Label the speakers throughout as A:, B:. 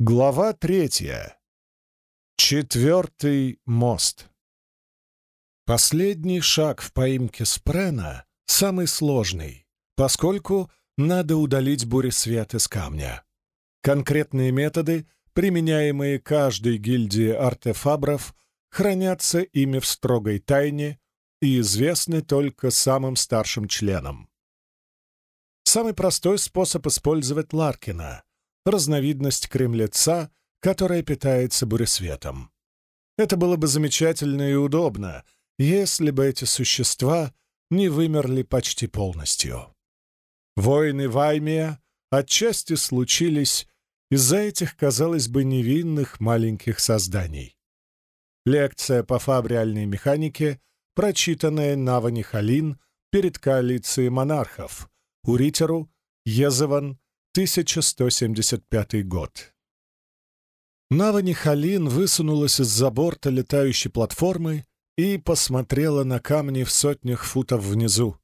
A: Глава третья. Четвертый мост. Последний шаг в поимке Спрена самый сложный, поскольку надо удалить буресвет из камня. Конкретные методы, применяемые каждой гильдией артефабров, хранятся ими в строгой тайне и известны только самым старшим членам. Самый простой способ использовать Ларкина — разновидность кремлеца, которая питается буресветом. Это было бы замечательно и удобно, если бы эти существа не вымерли почти полностью. Войны Ваймия отчасти случились из-за этих, казалось бы, невинных маленьких созданий. Лекция по фабриальной механике, прочитанная Навани Халин перед коалицией монархов, Уритеру, Езеван 1175 год. Навани Халин высунулась из-за борта летающей платформы и посмотрела на камни в сотнях футов внизу.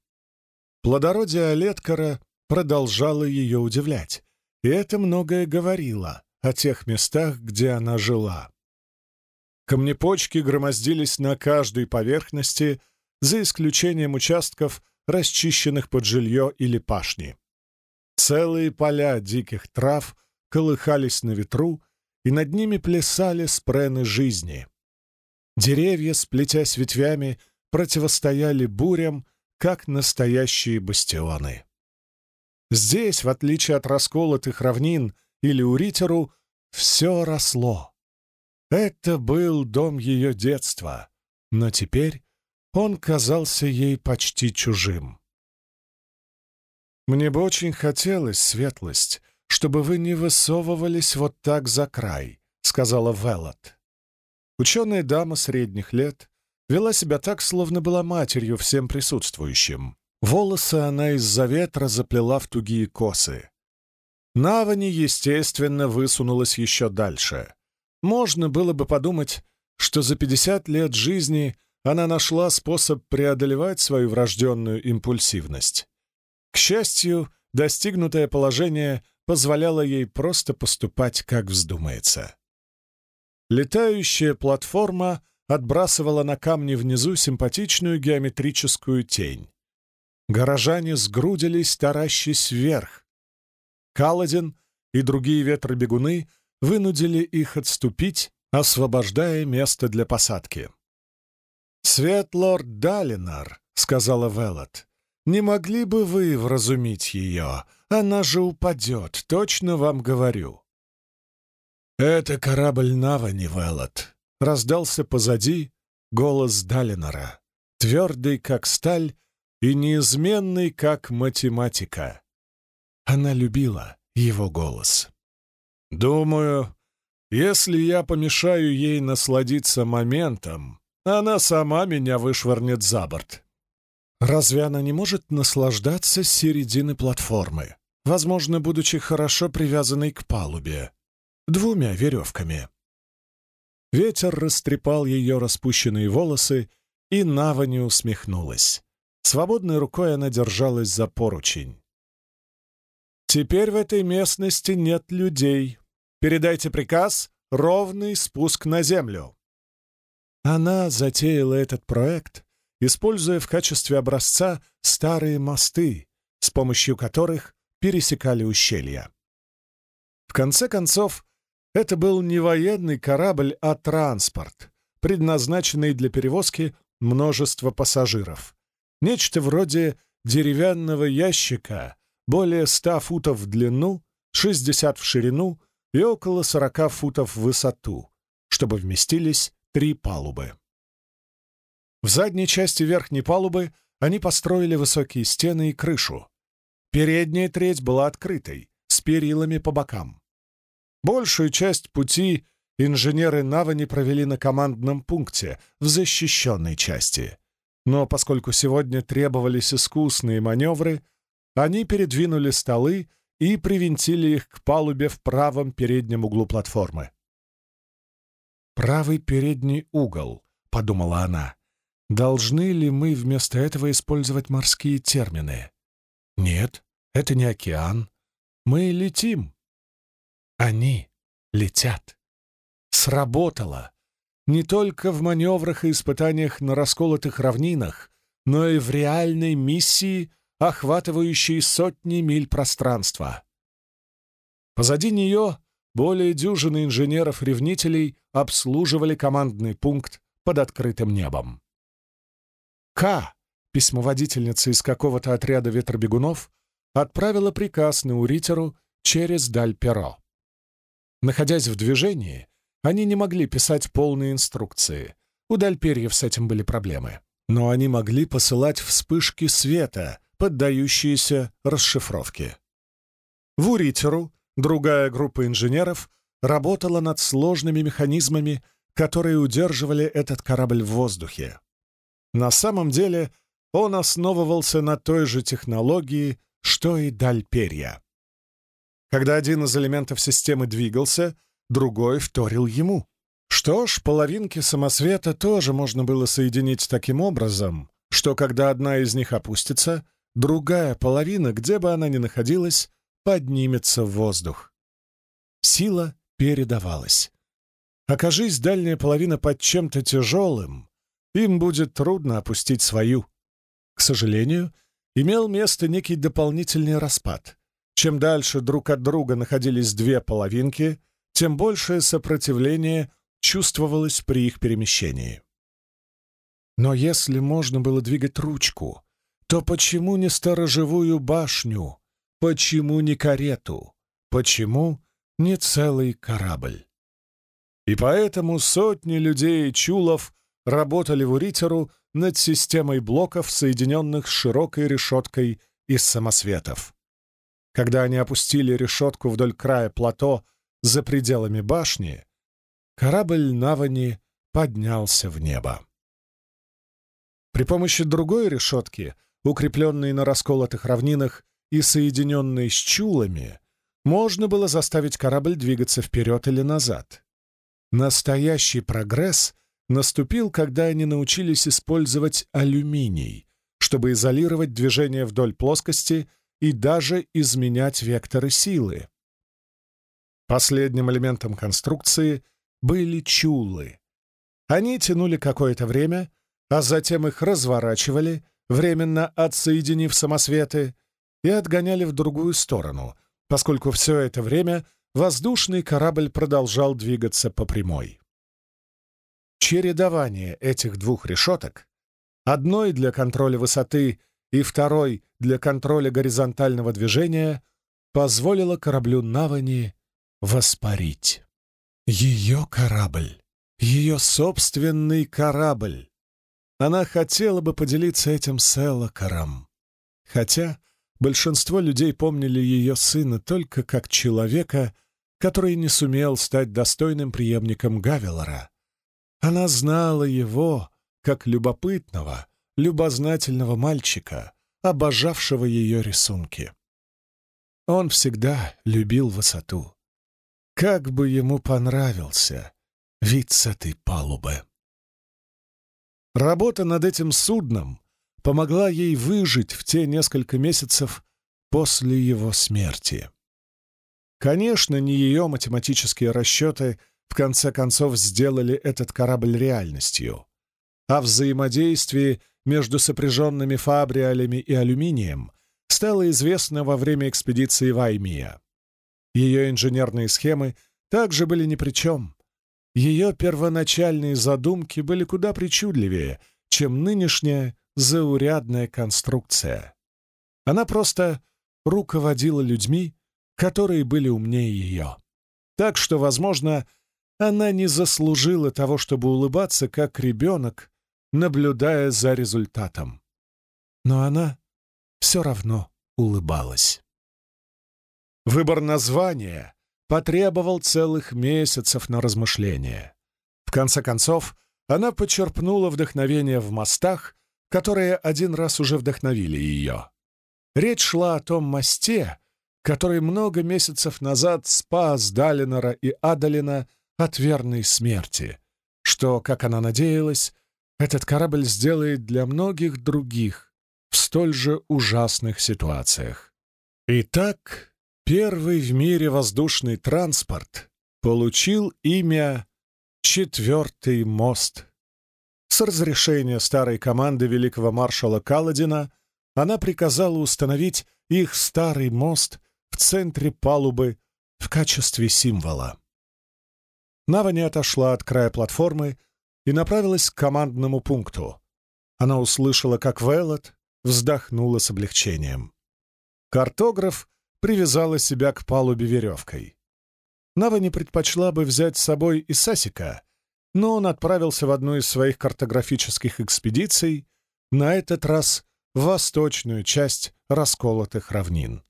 A: Плодородие Олеткара продолжало ее удивлять, и это многое говорило о тех местах, где она жила. Камнепочки громоздились на каждой поверхности, за исключением участков, расчищенных под жилье или пашни. Целые поля диких трав колыхались на ветру, и над ними плясали спрены жизни. Деревья, сплетясь ветвями, противостояли бурям, как настоящие бастионы. Здесь, в отличие от расколотых равнин или Уритеру, все росло. Это был дом ее детства, но теперь он казался ей почти чужим. Мне бы очень хотелось, светлость, чтобы вы не высовывались вот так за край», — сказала Велот. Ученая дама средних лет вела себя так, словно была матерью всем присутствующим. Волосы она из-за ветра заплела в тугие косы. Навани, естественно, высунулась еще дальше. Можно было бы подумать, что за пятьдесят лет жизни она нашла способ преодолевать свою врожденную импульсивность. К счастью, достигнутое положение позволяло ей просто поступать, как вздумается. Летающая платформа отбрасывала на камни внизу симпатичную геометрическую тень. Горожане сгрудились, таращись вверх. Каладин и другие ветробегуны вынудили их отступить, освобождая место для посадки. «Светлорд Далинар», — сказала Велот, не могли бы вы вразумить ее? Она же упадет, точно вам говорю». «Это корабль Навани, Велот», — раздался позади голос Далинора, твердый, как сталь, и неизменный, как математика. Она любила его голос. «Думаю, если я помешаю ей насладиться моментом, она сама меня вышвырнет за борт. Разве она не может наслаждаться середины платформы, возможно, будучи хорошо привязанной к палубе, двумя веревками? Ветер растрепал ее распущенные волосы, и Нава не усмехнулась. Свободной рукой она держалась за поручень. «Теперь в этой местности нет людей. Передайте приказ — ровный спуск на землю». Она затеяла этот проект, используя в качестве образца старые мосты, с помощью которых пересекали ущелья. В конце концов, это был не военный корабль, а транспорт, предназначенный для перевозки множества пассажиров. Нечто вроде деревянного ящика, более 100 футов в длину, 60 в ширину и около 40 футов в высоту, чтобы вместились три палубы. В задней части верхней палубы они построили высокие стены и крышу. Передняя треть была открытой, с перилами по бокам. Большую часть пути инженеры Навани провели на командном пункте, в защищенной части. Но поскольку сегодня требовались искусные маневры, они передвинули столы и привинтили их к палубе в правом переднем углу платформы. «Правый передний угол», — подумала она. Должны ли мы вместо этого использовать морские термины? Нет, это не океан. Мы летим. Они летят. Сработало. Не только в маневрах и испытаниях на расколотых равнинах, но и в реальной миссии, охватывающей сотни миль пространства. Позади нее более дюжины инженеров-ревнителей обслуживали командный пункт под открытым небом. К, письмоводительница из какого-то отряда ветробегунов, отправила приказ на Уритеру через Даль-Перо. Находясь в движении, они не могли писать полные инструкции. У Дальперьев с этим были проблемы. Но они могли посылать вспышки света, поддающиеся расшифровке. В Уритеру другая группа инженеров работала над сложными механизмами, которые удерживали этот корабль в воздухе. На самом деле он основывался на той же технологии, что и Дальперья. Когда один из элементов системы двигался, другой вторил ему. Что ж, половинки самосвета тоже можно было соединить таким образом, что когда одна из них опустится, другая половина, где бы она ни находилась, поднимется в воздух. Сила передавалась. Окажись дальняя половина под чем-то тяжелым, им будет трудно опустить свою. К сожалению, имел место некий дополнительный распад. Чем дальше друг от друга находились две половинки, тем большее сопротивление чувствовалось при их перемещении. Но если можно было двигать ручку, то почему не сторожевую башню? Почему не карету? Почему не целый корабль? И поэтому сотни людей и чулов работали в Уритеру над системой блоков, соединенных с широкой решеткой из самосветов. Когда они опустили решетку вдоль края плато за пределами башни, корабль Навани поднялся в небо. При помощи другой решетки, укрепленной на расколотых равнинах и соединенной с чулами, можно было заставить корабль двигаться вперед или назад. Настоящий прогресс наступил, когда они научились использовать алюминий, чтобы изолировать движение вдоль плоскости и даже изменять векторы силы. Последним элементом конструкции были чулы. Они тянули какое-то время, а затем их разворачивали, временно отсоединив самосветы, и отгоняли в другую сторону, поскольку все это время воздушный корабль продолжал двигаться по прямой. Чередование этих двух решеток, одной для контроля высоты и второй для контроля горизонтального движения позволило кораблю Навани воспарить. Ее корабль, ее собственный корабль. Она хотела бы поделиться этим с Элокаром. Хотя большинство людей помнили ее сына только как человека, который не сумел стать достойным преемником Гавелора. Она знала его как любопытного, любознательного мальчика, обожавшего ее рисунки. Он всегда любил высоту. Как бы ему понравился вид с этой палубы. Работа над этим судном помогла ей выжить в те несколько месяцев после его смерти. Конечно, не ее математические расчеты в конце концов сделали этот корабль реальностью, а взаимодействие между сопряженными фабриалями и алюминием стало известно во время экспедиции Ваймия. Ее инженерные схемы также были ни при чем. Ее первоначальные задумки были куда причудливее, чем нынешняя заурядная конструкция. Она просто руководила людьми, которые были умнее ее. Так что, возможно, она не заслужила того, чтобы улыбаться, как ребенок, наблюдая за результатом. Но она все равно улыбалась. Выбор названия потребовал целых месяцев на размышление. В конце концов, она почерпнула вдохновение в мостах, которые один раз уже вдохновили ее. Речь шла о том мосте, который много месяцев назад спас Далинора и Адалина от верной смерти, что, как она надеялась, этот корабль сделает для многих других в столь же ужасных ситуациях. Итак, первый в мире воздушный транспорт получил имя «Четвертый мост». С разрешения старой команды великого маршала Каладина она приказала установить их старый мост в центре палубы в качестве символа. Нава не отошла от края платформы и направилась к командному пункту. Она услышала, как Вэллот вздохнула с облегчением. Картограф привязала себя к палубе веревкой. Нава не предпочла бы взять с собой и Сасика, но он отправился в одну из своих картографических экспедиций, на этот раз в восточную часть расколотых равнин.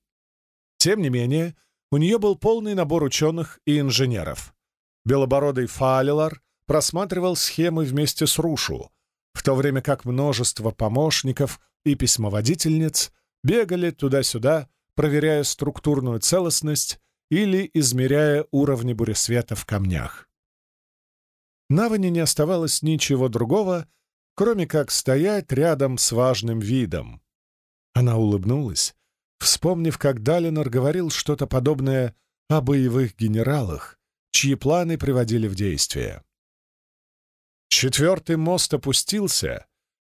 A: Тем не менее, у нее был полный набор ученых и инженеров. Белобородый Фалилар просматривал схемы вместе с Рушу, в то время как множество помощников и письмоводительниц бегали туда-сюда, проверяя структурную целостность или измеряя уровни буресвета в камнях. Навани не оставалось ничего другого, кроме как стоять рядом с важным видом. Она улыбнулась, вспомнив, как Далинор говорил что-то подобное о боевых генералах, чьи планы приводили в действие. Четвертый мост опустился,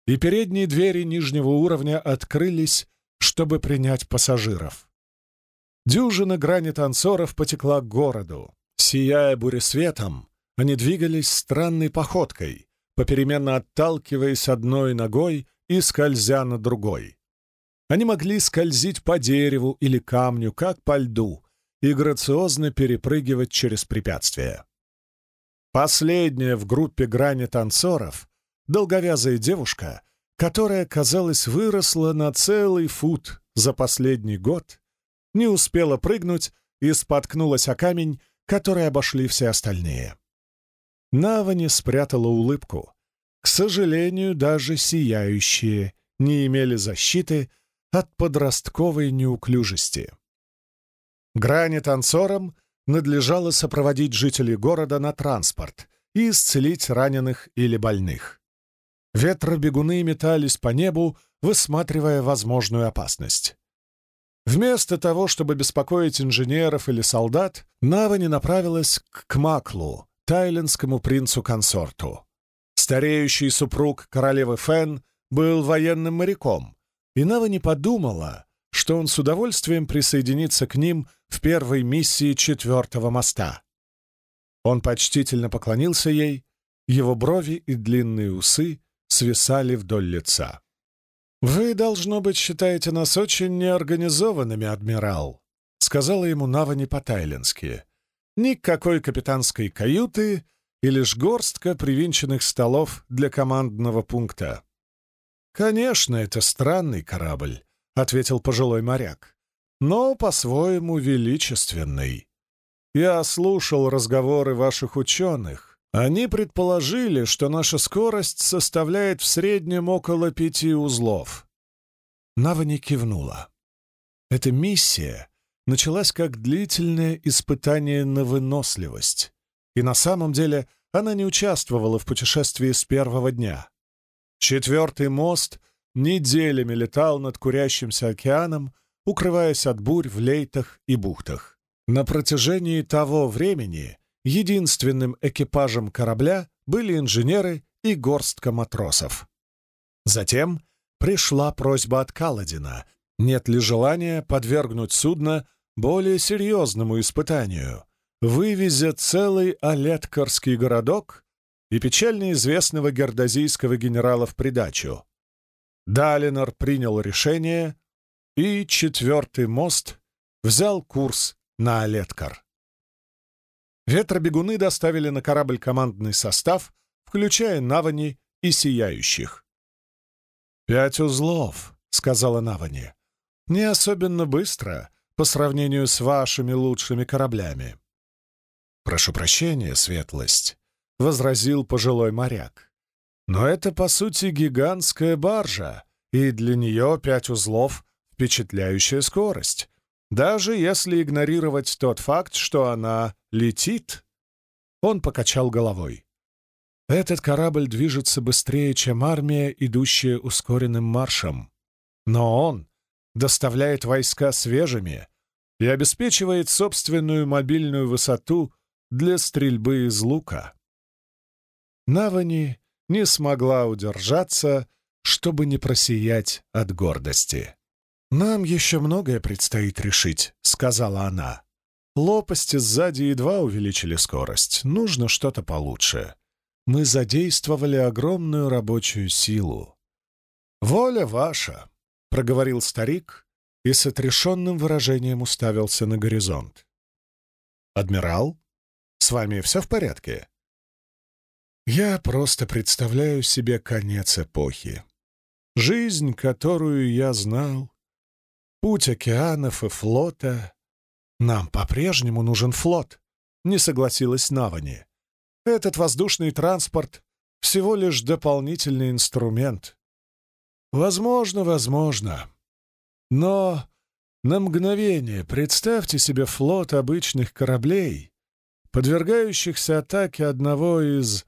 A: и передние двери нижнего уровня открылись, чтобы принять пассажиров. Дюжина грани танцоров потекла к городу. Сияя буресветом, они двигались странной походкой, попеременно отталкиваясь одной ногой и скользя на другой. Они могли скользить по дереву или камню, как по льду, и грациозно перепрыгивать через препятствия. Последняя в группе грани танцоров — долговязая девушка, которая, казалось, выросла на целый фут за последний год, не успела прыгнуть и споткнулась о камень, который обошли все остальные. Навани спрятала улыбку. К сожалению, даже сияющие не имели защиты от подростковой неуклюжести. Грани танцорам надлежало сопроводить жителей города на транспорт и исцелить раненых или больных. Ветробегуны метались по небу, высматривая возможную опасность. Вместо того, чтобы беспокоить инженеров или солдат, Навани направилась к Кмаклу, тайлинскому принцу-консорту. Стареющий супруг королевы Фен был военным моряком, и Навани подумала, что он с удовольствием присоединится к ним в первой миссии четвертого моста. Он почтительно поклонился ей, его брови и длинные усы свисали вдоль лица. «Вы, должно быть, считаете нас очень неорганизованными, адмирал», — сказала ему Навани по-тайленски. «Никакой капитанской каюты и лишь горстка привинченных столов для командного пункта». «Конечно, это странный корабль», — ответил пожилой моряк, «но по-своему величественный. Я слушал разговоры ваших ученых. Они предположили, что наша скорость составляет в среднем около пяти узлов». Навани кивнула. Эта миссия началась как длительное испытание на выносливость, и на самом деле она не участвовала в путешествии с первого дня. Четвертый мост — неделями летал над курящимся океаном, укрываясь от бурь в лейтах и бухтах. На протяжении того времени единственным экипажем корабля были инженеры и горстка матросов. Затем пришла просьба от Каладина, нет ли желания подвергнуть судно более серьезному испытанию, вывезя целый Олеткарский городок и печально известного гердозийского генерала в придачу. Далинор принял решение, и четвертый мост взял курс на Олеткар. Ветробегуны доставили на корабль командный состав, включая Навани и Сияющих. «Пять узлов», — сказала Навани. «Не особенно быстро по сравнению с вашими лучшими кораблями». «Прошу прощения, светлость», — возразил пожилой моряк. Но это, по сути, гигантская баржа, и для нее пять узлов — впечатляющая скорость, даже если игнорировать тот факт, что она летит. Он покачал головой. Этот корабль движется быстрее, чем армия, идущая ускоренным маршем. Но он доставляет войска свежими и обеспечивает собственную мобильную высоту для стрельбы из лука. Навани не смогла удержаться, чтобы не просиять от гордости. «Нам еще многое предстоит решить», — сказала она. «Лопасти сзади едва увеличили скорость. Нужно что-то получше. Мы задействовали огромную рабочую силу». «Воля ваша», — проговорил старик и с отрешенным выражением уставился на горизонт. «Адмирал, с вами все в порядке?» «Я просто представляю себе конец эпохи. Жизнь, которую я знал, путь океанов и флота. Нам по-прежнему нужен флот», — не согласилась Навани. «Этот воздушный транспорт — всего лишь дополнительный инструмент». «Возможно, возможно. Но на мгновение представьте себе флот обычных кораблей, подвергающихся атаке одного из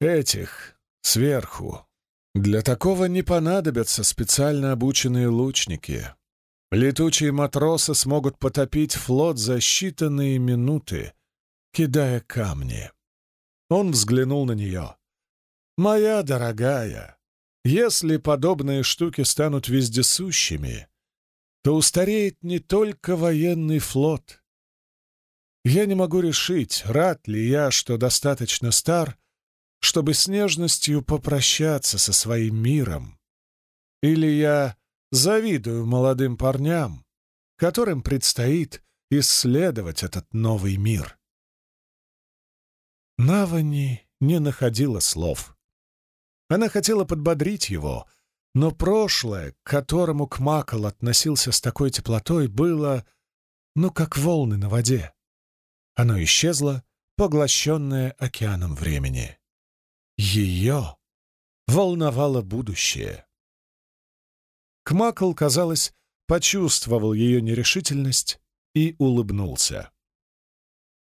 A: этих сверху. Для такого не понадобятся специально обученные лучники. Летучие матросы смогут потопить флот за считанные минуты, кидая камни. Он взглянул на нее. «Моя дорогая, если подобные штуки станут вездесущими, то устареет не только военный флот. Я не могу решить, рад ли я, что достаточно стар, чтобы с нежностью попрощаться со своим миром. Или я завидую молодым парням, которым предстоит исследовать этот новый мир. Навани не находила слов. Она хотела подбодрить его — но прошлое, к которому Кмакал относился с такой теплотой, было, ну, как волны на воде. Оно исчезло, поглощенное океаном времени. Ее волновало будущее. Кмакл, казалось, почувствовал ее нерешительность и улыбнулся.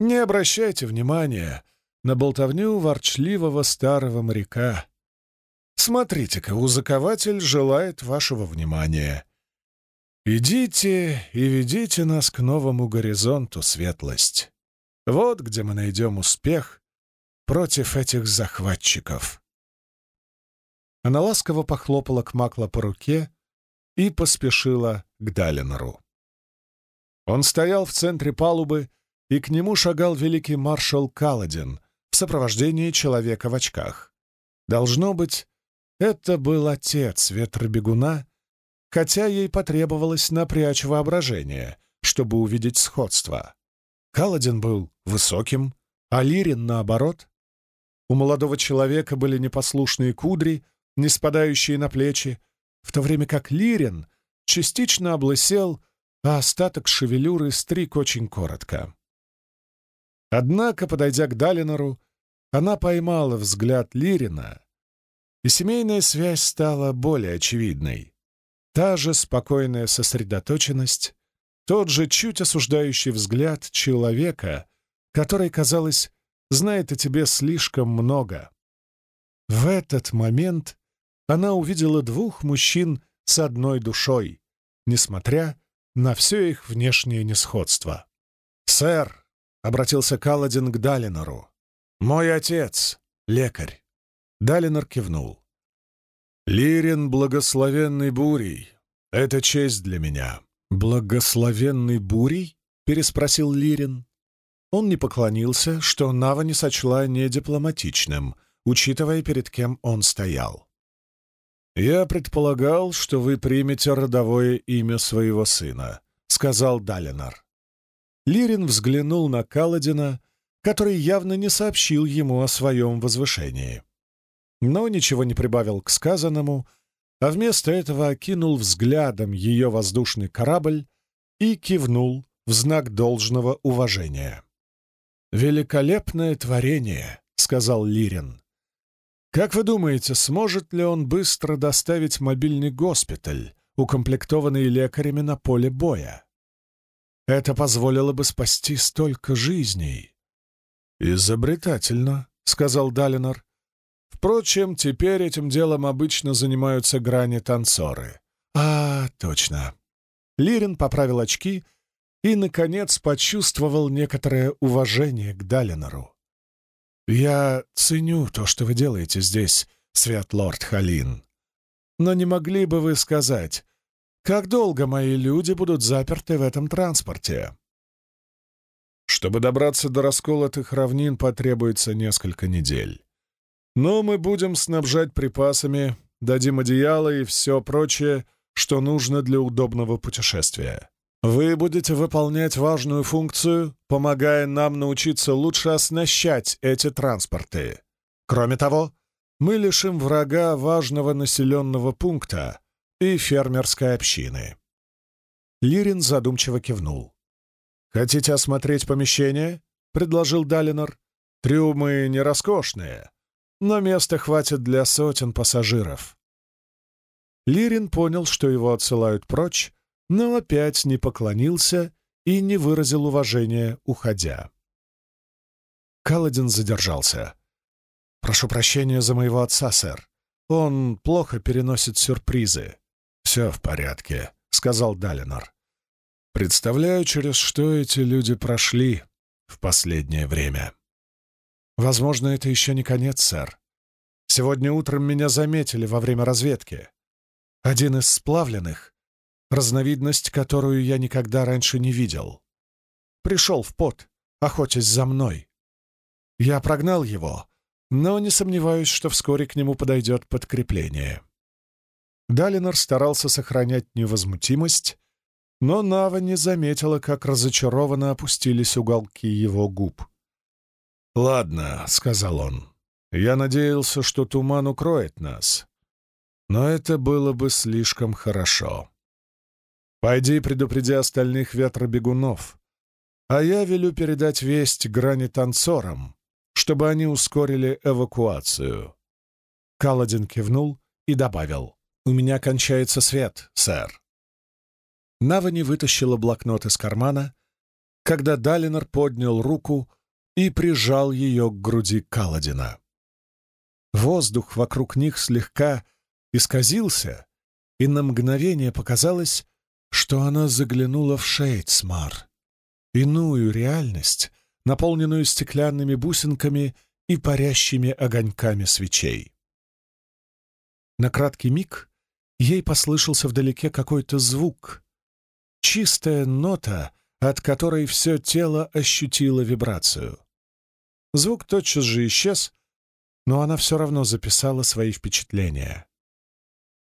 A: «Не обращайте внимания на болтовню ворчливого старого моряка. Смотрите-ка, узакователь желает вашего внимания. Идите и ведите нас к новому горизонту, светлость. Вот где мы найдем успех против этих захватчиков. Она ласково похлопала Кмакла по руке и поспешила к Далинору. Он стоял в центре палубы, и к нему шагал великий маршал Каладин в сопровождении человека в очках. Должно быть, это был отец ветробегуна, хотя ей потребовалось напрячь воображение, чтобы увидеть сходство. Каладин был высоким, а Лирин, наоборот. У молодого человека были непослушные кудри, не спадающие на плечи, в то время как Лирин частично облысел, а остаток шевелюры стриг очень коротко. Однако, подойдя к Далинору, она поймала взгляд Лирина и семейная связь стала более очевидной. Та же спокойная сосредоточенность, тот же чуть осуждающий взгляд человека, который, казалось, знает о тебе слишком много. В этот момент она увидела двух мужчин с одной душой, несмотря на все их внешнее несходство. «Сэр», — обратился Каладин к Далинору, — «мой отец — лекарь. Далинор кивнул. «Лирин благословенный бурей. Это честь для меня». «Благословенный бурей?» — переспросил Лирин. Он не поклонился, что Нава не сочла недипломатичным, учитывая, перед кем он стоял. «Я предполагал, что вы примете родовое имя своего сына», — сказал Далинар. Лирин взглянул на Каладина, который явно не сообщил ему о своем возвышении но ничего не прибавил к сказанному, а вместо этого окинул взглядом ее воздушный корабль и кивнул в знак должного уважения. «Великолепное творение», — сказал Лирин. «Как вы думаете, сможет ли он быстро доставить мобильный госпиталь, укомплектованный лекарями на поле боя? Это позволило бы спасти столько жизней». «Изобретательно», — сказал Далинор. Впрочем, теперь этим делом обычно занимаются грани-танцоры. А, точно. Лирин поправил очки и, наконец, почувствовал некоторое уважение к Далинору. «Я ценю то, что вы делаете здесь, Свят-Лорд Халин. Но не могли бы вы сказать, как долго мои люди будут заперты в этом транспорте?» Чтобы добраться до расколотых равнин, потребуется несколько недель. Но мы будем снабжать припасами, дадим одеяло и все прочее, что нужно для удобного путешествия. Вы будете выполнять важную функцию, помогая нам научиться лучше оснащать эти транспорты. Кроме того, мы лишим врага важного населенного пункта и фермерской общины. Лирин задумчиво кивнул. «Хотите осмотреть помещение?» — предложил Далинор. «Трюмы не роскошные, но места хватит для сотен пассажиров». Лирин понял, что его отсылают прочь, но опять не поклонился и не выразил уважения, уходя. Каладин задержался. «Прошу прощения за моего отца, сэр. Он плохо переносит сюрпризы». «Все в порядке», — сказал Далинор. «Представляю, через что эти люди прошли в последнее время». «Возможно, это еще не конец, сэр. Сегодня утром меня заметили во время разведки. Один из сплавленных разновидность, которую я никогда раньше не видел. Пришел в пот, охотясь за мной. Я прогнал его, но не сомневаюсь, что вскоре к нему подойдет подкрепление. Далинор старался сохранять невозмутимость, но Нава не заметила, как разочарованно опустились уголки его губ. «Ладно», — сказал он, — «я надеялся, что туман укроет нас, но это было бы слишком хорошо». Пойди предупреди остальных ветробегунов, а я велю передать весть грани танцорам, чтобы они ускорили эвакуацию». Каладин кивнул и добавил. «У меня кончается свет, сэр». Навани вытащила блокнот из кармана, когда Далинор поднял руку и прижал ее к груди Каладина. Воздух вокруг них слегка исказился, и на мгновение показалось, что она заглянула в Шейдсмар, иную реальность, наполненную стеклянными бусинками и парящими огоньками свечей. На краткий миг ей послышался вдалеке какой-то звук, чистая нота, от которой все тело ощутило вибрацию. Звук тотчас же исчез, но она все равно записала свои впечатления.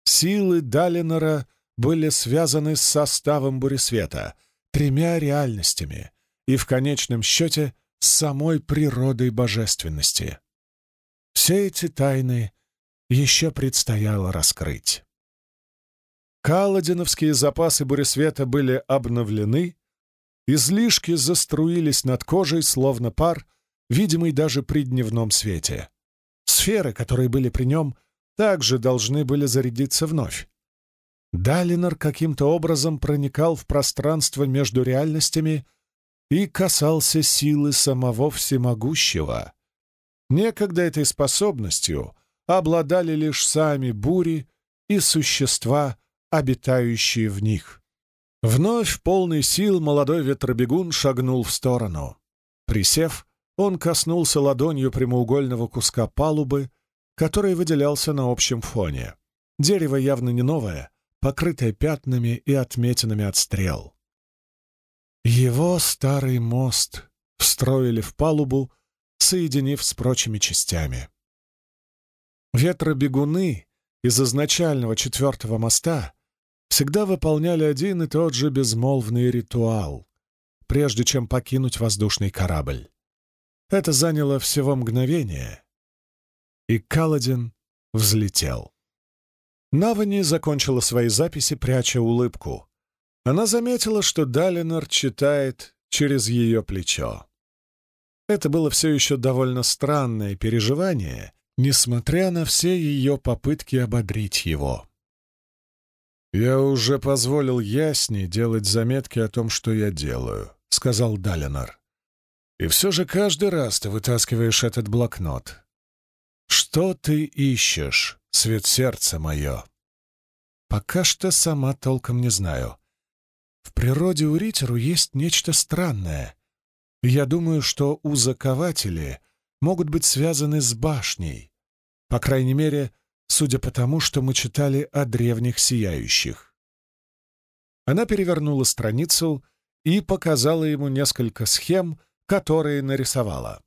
A: Силы Далинора были связаны с составом буресвета, тремя реальностями и, в конечном счете, с самой природой божественности. Все эти тайны еще предстояло раскрыть. Каладиновские запасы буресвета были обновлены, излишки заструились над кожей, словно пар, видимый даже при дневном свете. Сферы, которые были при нем, также должны были зарядиться вновь. Далинор каким-то образом проникал в пространство между реальностями и касался силы самого всемогущего. Некогда этой способностью обладали лишь сами бури и существа, обитающие в них. Вновь полный сил молодой ветробегун шагнул в сторону. Присев, он коснулся ладонью прямоугольного куска палубы, который выделялся на общем фоне. Дерево явно не новое, покрытая пятнами и отметинами от стрел. Его старый мост встроили в палубу, соединив с прочими частями. Ветробегуны из изначального четвертого моста всегда выполняли один и тот же безмолвный ритуал, прежде чем покинуть воздушный корабль. Это заняло всего мгновение, и Каладин взлетел. Навани закончила свои записи, пряча улыбку. Она заметила, что Далинор читает через ее плечо. Это было все еще довольно странное переживание, несмотря на все ее попытки ободрить его. «Я уже позволил Ясне делать заметки о том, что я делаю», — сказал Далинор. «И все же каждый раз ты вытаскиваешь этот блокнот. Что ты ищешь?» Свет сердца мое. Пока что сама толком не знаю. В природе у Ритеру есть нечто странное. Я думаю, что узакователи могут быть связаны с башней. По крайней мере, судя по тому, что мы читали о древних сияющих. Она перевернула страницу и показала ему несколько схем, которые нарисовала.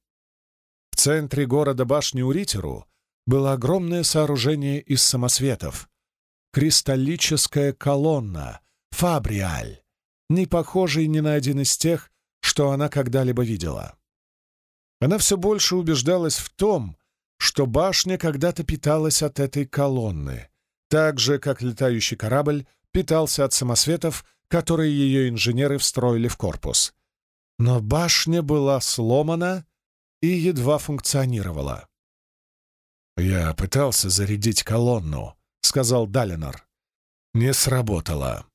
A: В центре города башни Уритеру было огромное сооружение из самосветов. Кристаллическая колонна, фабриаль, не похожий ни на один из тех, что она когда-либо видела. Она все больше убеждалась в том, что башня когда-то питалась от этой колонны, так же, как летающий корабль питался от самосветов, которые ее инженеры встроили в корпус. Но башня была сломана и едва функционировала. «Я пытался зарядить колонну», — сказал Далинор. «Не сработало.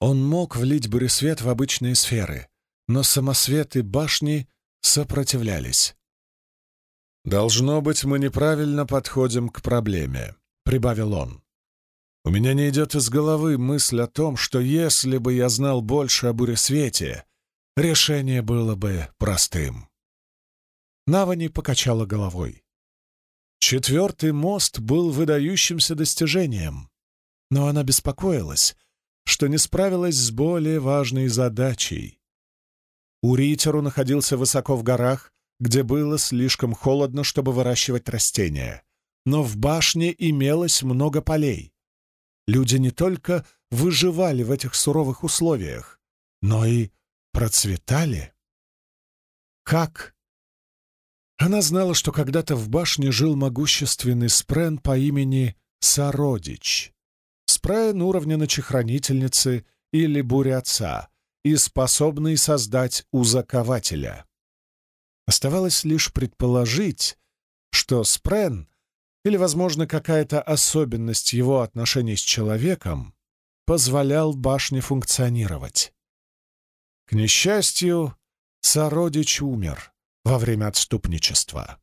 A: Он мог влить буресвет в обычные сферы, но самосветы башни сопротивлялись. «Должно быть, мы неправильно подходим к проблеме», — прибавил он. «У меня не идет из головы мысль о том, что если бы я знал больше о буресвете, решение было бы простым». Навани покачала головой. Четвертый мост был выдающимся достижением, но она беспокоилась, что не справилась с более важной задачей. Уритеру находился высоко в горах, где было слишком холодно, чтобы выращивать растения. Но в башне имелось много полей. Люди не только выживали в этих суровых условиях, но и процветали. Как? Она знала, что когда-то в башне жил могущественный спрен по имени Сородич. Спрен уровня ночехранительницы или буря отца, и способный создать узакователя. Оставалось лишь предположить, что Спрен или, возможно, какая-то особенность его отношений с человеком позволял башне функционировать. К несчастью, сородич умер во время отступничества.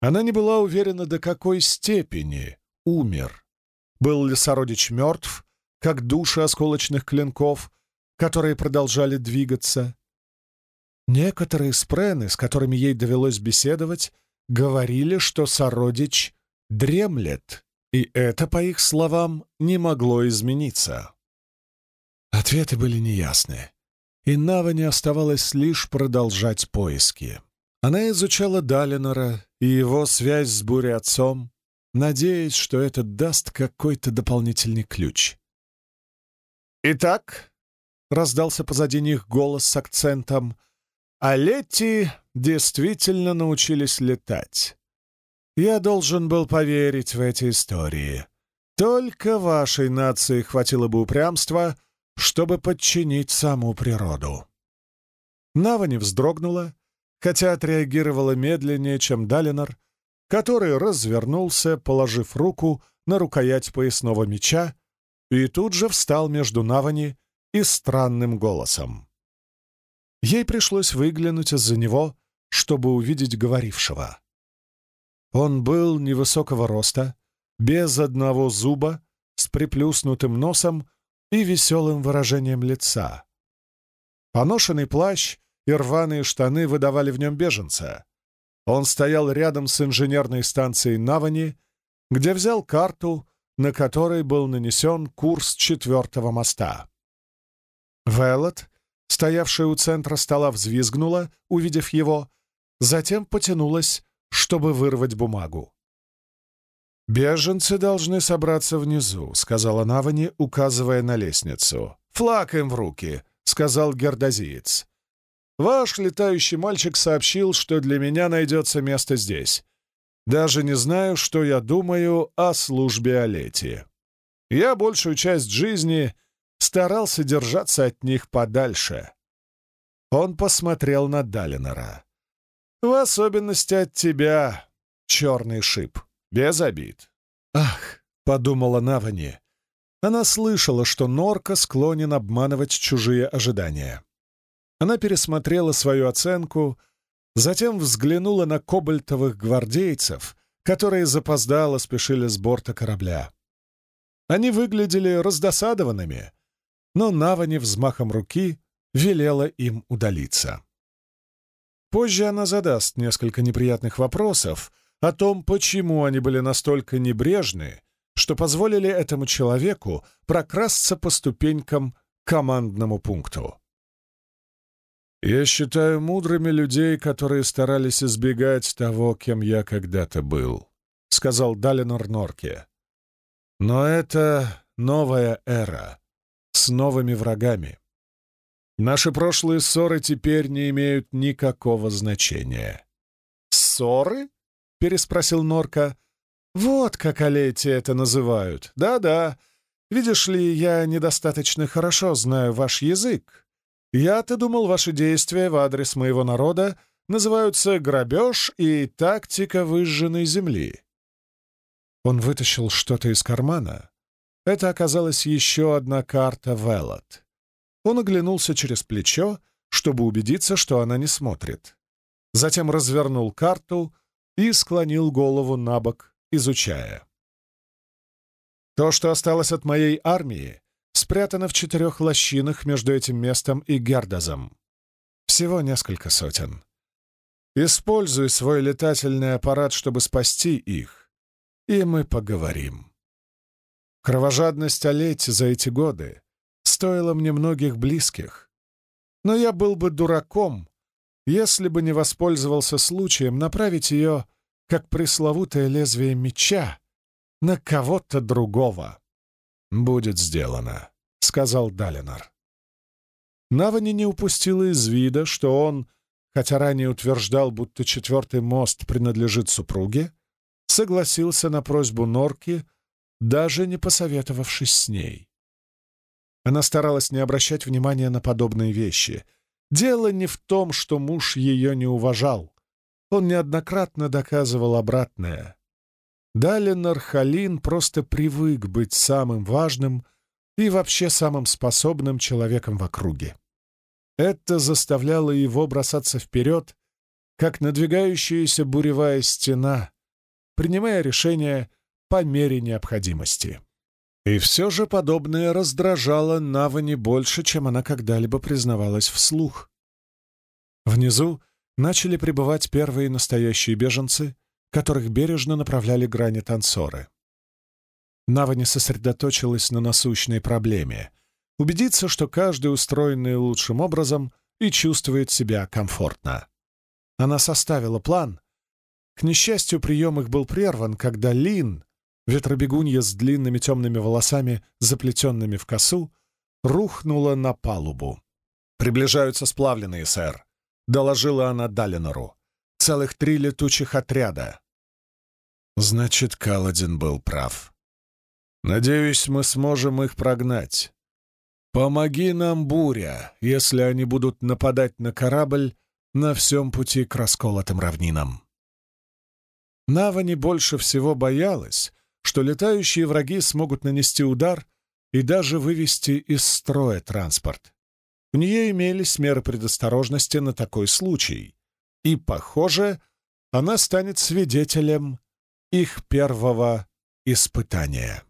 A: Она не была уверена, до какой степени умер. Был ли сородич мертв, как души осколочных клинков, которые продолжали двигаться. Некоторые спрены, с которыми ей довелось беседовать, говорили, что сородич дремлет, и это, по их словам, не могло измениться. Ответы были неясны, и Наване оставалось лишь продолжать поиски. Она изучала Далинора и его связь с бурей-отцом, надеясь, что это даст какой-то дополнительный ключ. «Итак», — раздался позади них голос с акцентом, «а Летти действительно научились летать. Я должен был поверить в эти истории. Только вашей нации хватило бы упрямства, чтобы подчинить саму природу». Нава не вздрогнула, хотя отреагировала медленнее, чем Далинор, который развернулся, положив руку на рукоять поясного меча, и тут же встал между Навани и странным голосом. Ей пришлось выглянуть из-за него, чтобы увидеть говорившего. Он был невысокого роста, без одного зуба, с приплюснутым носом и веселым выражением лица. Поношенный плащ и рваные штаны выдавали в нем беженца. Он стоял рядом с инженерной станцией Навани, где взял карту, на которой был нанесен курс четвертого моста. Велот, стоявшая у центра стола, взвизгнула, увидев его, затем потянулась, чтобы вырвать бумагу. «Беженцы должны собраться внизу», — сказала Навани, указывая на лестницу. «Флаг им в руки», — сказал гердозиец. «Ваш летающий мальчик сообщил, что для меня найдется место здесь. Даже не знаю, что я думаю о службе Олети. Я большую часть жизни старался держаться от них подальше. Он посмотрел на Далинора. «В особенности от тебя, черный шип, без обид». «Ах!» — подумала Навани. Она слышала, что Норка склонен обманывать чужие ожидания. Она пересмотрела свою оценку, затем взглянула на кобальтовых гвардейцев, которые запоздало спешили с борта корабля. Они выглядели раздосадованными, но Навани взмахом руки велела им удалиться. Позже она задаст несколько неприятных вопросов о том, почему они были настолько небрежны, что позволили этому человеку прокрасться по ступенькам к командному пункту. Я считаю мудрыми людей, которые старались избегать того, кем я когда-то был, — сказал Далинор Норке. Но это новая эра с новыми врагами. Наши прошлые ссоры теперь не имеют никакого значения.
B: «Ссоры?» — переспросил Норка.
A: «Вот как Олети это называют. Да-да. Видишь ли, я недостаточно хорошо знаю ваш язык. Я-то думал, ваши действия в адрес моего народа называются грабеж и тактика выжженной земли». Он вытащил что-то из кармана. Это оказалась еще одна карта Велот. Он оглянулся через плечо, чтобы убедиться, что она не смотрит. Затем развернул карту и склонил голову на бок, изучая. То, что осталось от моей армии, спрятано в четырех лощинах между этим местом и Гердазом. Всего несколько сотен. Используй свой летательный аппарат, чтобы спасти их, и мы поговорим. Кровожадность Олети за эти годы стоило мне многих близких. Но я был бы дураком, если бы не воспользовался случаем направить ее, как пресловутое лезвие меча, на кого-то другого. «Будет сделано», — сказал Далинор. Навани не упустила из вида, что он, хотя ранее утверждал, будто четвертый мост принадлежит супруге, согласился на просьбу Норки, даже не посоветовавшись с ней. Она старалась не обращать внимания на подобные вещи. Дело не в том, что муж ее не уважал. Он неоднократно доказывал обратное. Далинор Халин просто привык быть самым важным и вообще самым способным человеком в округе. Это заставляло его бросаться вперед, как надвигающаяся буревая стена, принимая решения по мере необходимости. И все же подобное раздражало Навани больше, чем она когда-либо признавалась вслух. Внизу начали прибывать первые настоящие беженцы, которых бережно направляли грани танцоры. Навани сосредоточилась на насущной проблеме — убедиться, что каждый устроенный лучшим образом и чувствует себя комфортно. Она составила план. К несчастью, прием их был прерван, когда Лин, Ветробегунья с длинными темными волосами, заплетенными в косу, рухнула на палубу. «Приближаются сплавленные, сэр», — доложила она Далинору. «Целых три летучих отряда». Значит, Каладин был прав. «Надеюсь, мы сможем их прогнать. Помоги нам, буря, если они будут нападать на корабль на всем пути к расколотым равнинам». Навани больше всего боялась, что летающие враги смогут нанести удар и даже вывести из строя транспорт. У нее имелись меры предосторожности на такой случай, и, похоже, она станет свидетелем их первого испытания.